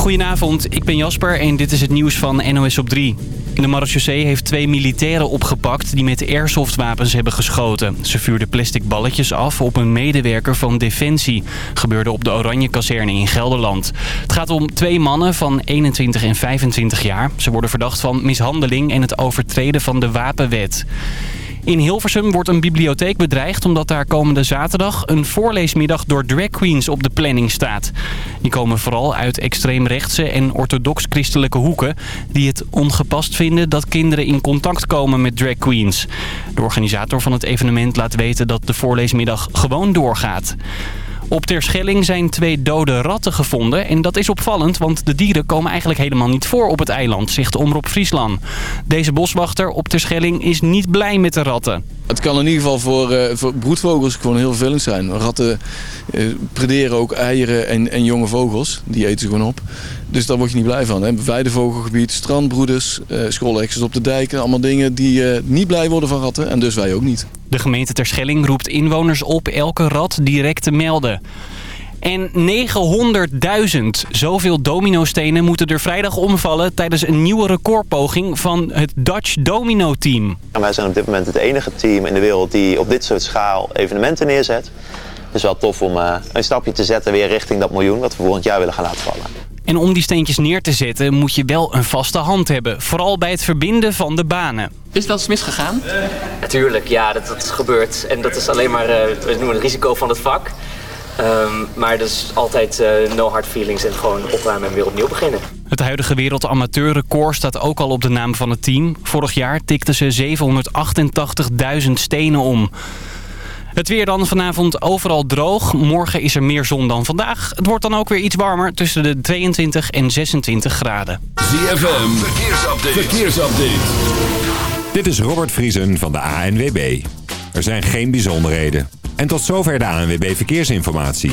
Goedenavond, ik ben Jasper en dit is het nieuws van NOS op 3. De marechaussee heeft twee militairen opgepakt die met airsoftwapens hebben geschoten. Ze vuurden plastic balletjes af op een medewerker van Defensie. Gebeurde op de Oranje Kazerne in Gelderland. Het gaat om twee mannen van 21 en 25 jaar. Ze worden verdacht van mishandeling en het overtreden van de wapenwet. In Hilversum wordt een bibliotheek bedreigd omdat daar komende zaterdag een voorleesmiddag door drag queens op de planning staat. Die komen vooral uit extreemrechtse en orthodox-christelijke hoeken die het ongepast vinden dat kinderen in contact komen met drag queens. De organisator van het evenement laat weten dat de voorleesmiddag gewoon doorgaat. Op Terschelling zijn twee dode ratten gevonden. En dat is opvallend, want de dieren komen eigenlijk helemaal niet voor op het eiland, zegt Omroep Friesland. Deze boswachter op Terschelling is niet blij met de ratten. Het kan in ieder geval voor, uh, voor broedvogels gewoon heel vervelend zijn. Ratten uh, prederen ook eieren en, en, jonge vogels. Die eten ze gewoon op. Dus daar word je niet blij van. Hè? Weidevogelgebied, strandbroeders, uh, op de dijken. Allemaal dingen die niet blij worden van ratten. En dus wij ook niet. De gemeente Terschelling roept inwoners op elke rat direct te melden. En 900.000, zoveel dominostenen moeten er vrijdag omvallen... tijdens een nieuwe recordpoging van het Dutch Domino Team. En wij zijn op dit moment het enige team in de wereld die op dit soort schaal evenementen neerzet. Het is wel tof om uh, een stapje te zetten weer richting dat miljoen... wat we volgend jaar willen gaan laten vallen. En om die steentjes neer te zetten moet je wel een vaste hand hebben. Vooral bij het verbinden van de banen. Is het wel eens misgegaan? Natuurlijk, ja, dat, dat is gebeurd. En dat is alleen maar, uh, we noemen het risico van het vak. Um, maar dus altijd uh, no hard feelings en gewoon opruimen en weer opnieuw beginnen. Het huidige wereldamateurrecord staat ook al op de naam van het team. Vorig jaar tikten ze 788.000 stenen om. Het weer dan vanavond overal droog. Morgen is er meer zon dan vandaag. Het wordt dan ook weer iets warmer tussen de 22 en 26 graden. ZFM, verkeersupdate. verkeersupdate. Dit is Robert Vriesen van de ANWB. Er zijn geen bijzonderheden. En tot zover de ANWB Verkeersinformatie.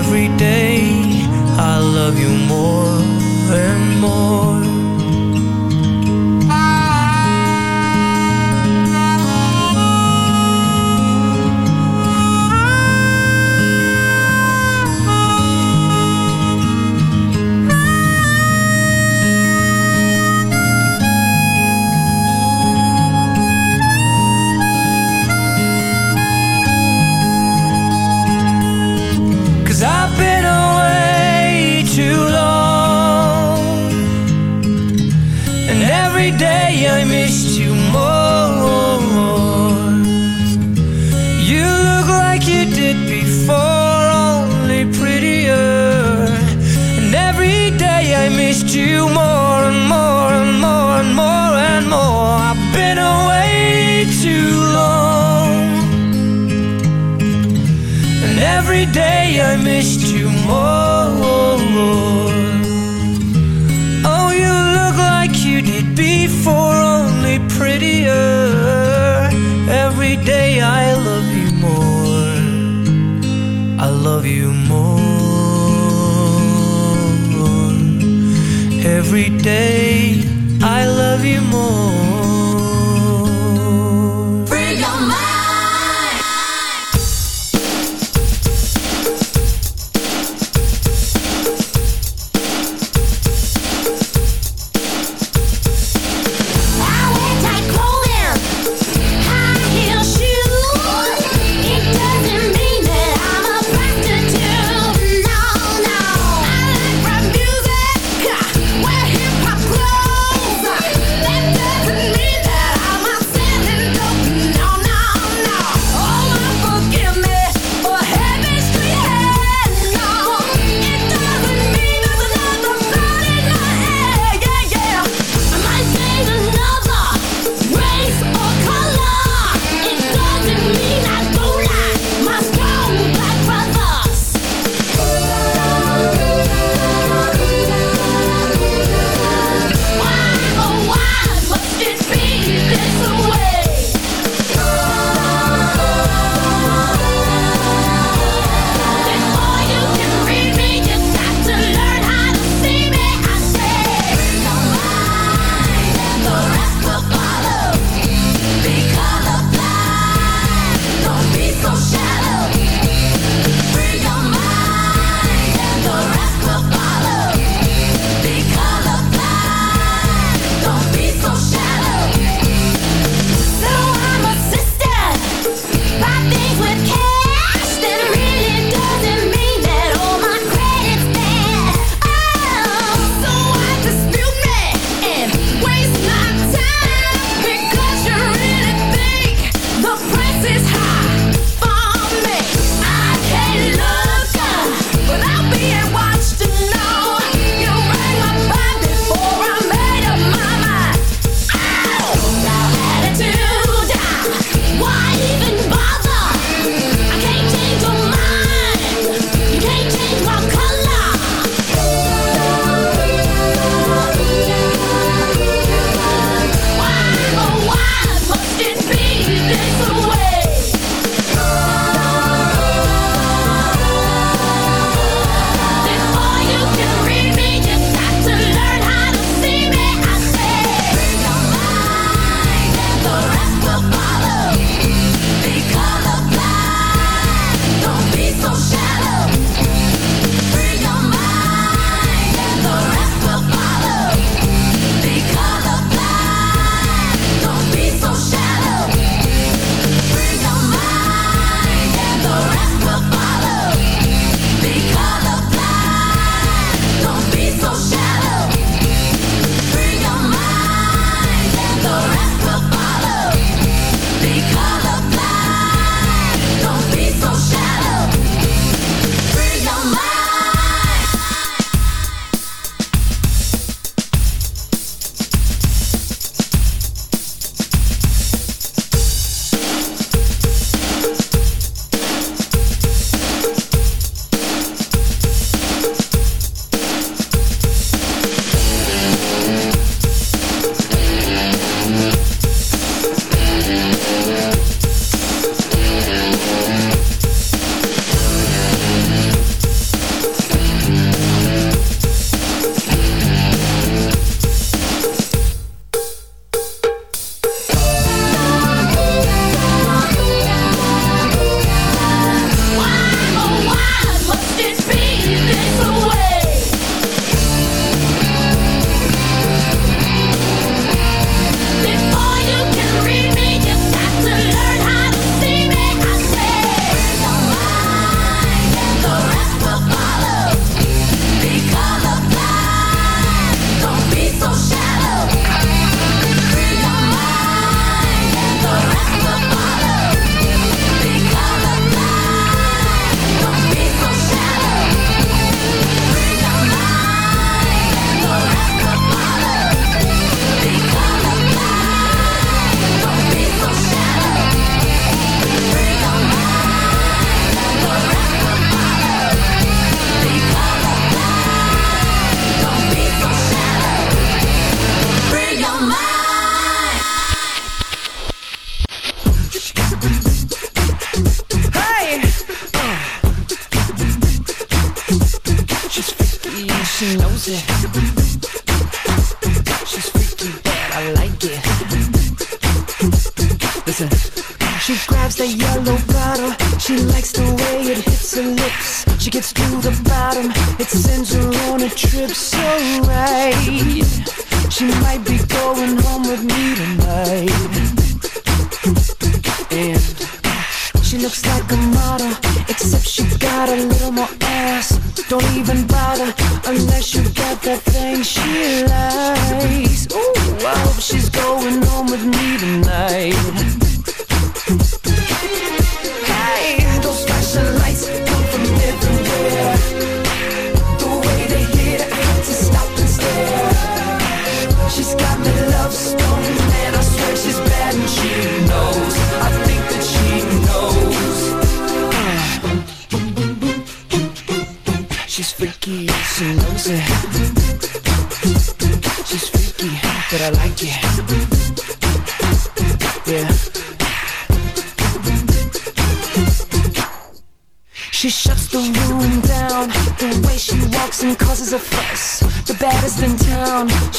every day I love you more and more. every day.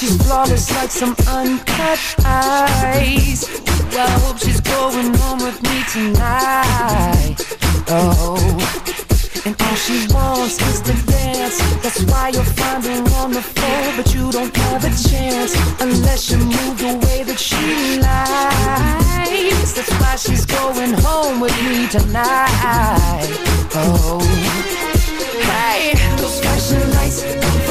She's flawless like some uncut eyes. I hope she's going home with me tonight. Oh, and all she wants is to dance. That's why you'll find her on the floor, but you don't have a chance unless you move the way that she likes. That's why she's going home with me tonight. Oh, hey, those flashing lights.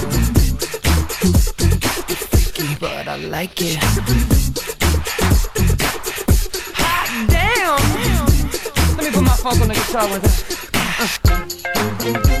like it. Hot damn! Let me put my funk on the guitar with her.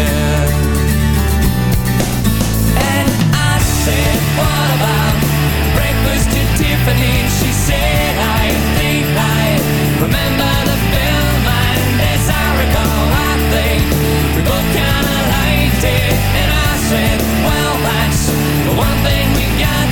Remember the film, and as I recall, I think we both kinda liked it. And I said, Well, that's the one thing we got.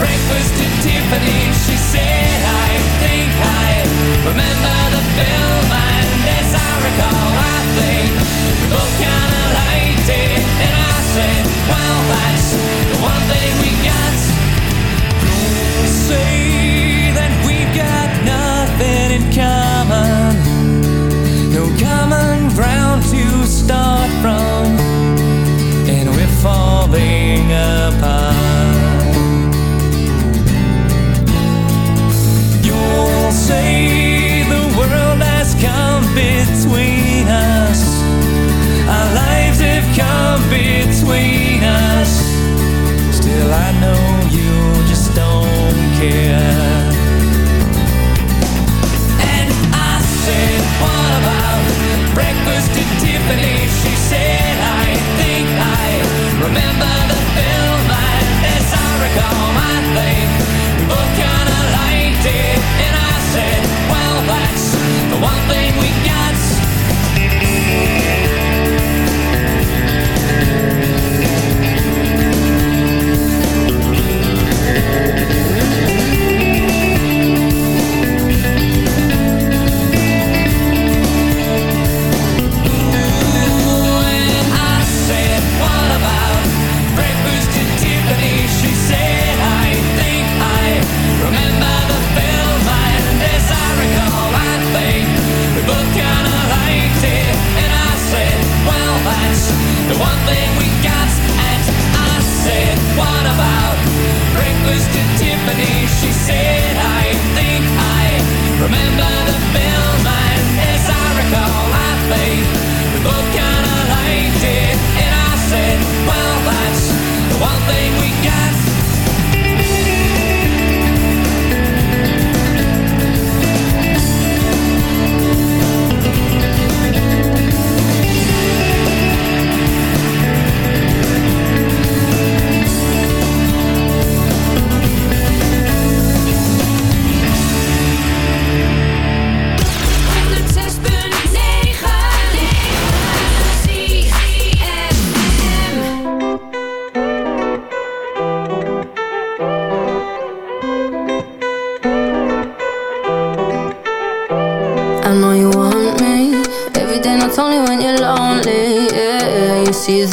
Breakfast at Tiffany? She said, I think I remember the film, and as I recall, I think we both kinda liked it. And I said, Well, that's the one thing we got. Don't say one thing we got. One thing we got.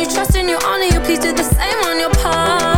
You, trust in you, honor you. Please do the same on your part.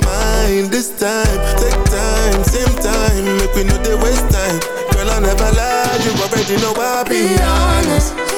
mine this time. Take time, same time. Make we know they waste time. Girl I never lie. You already know I be Be honest, you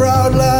proud land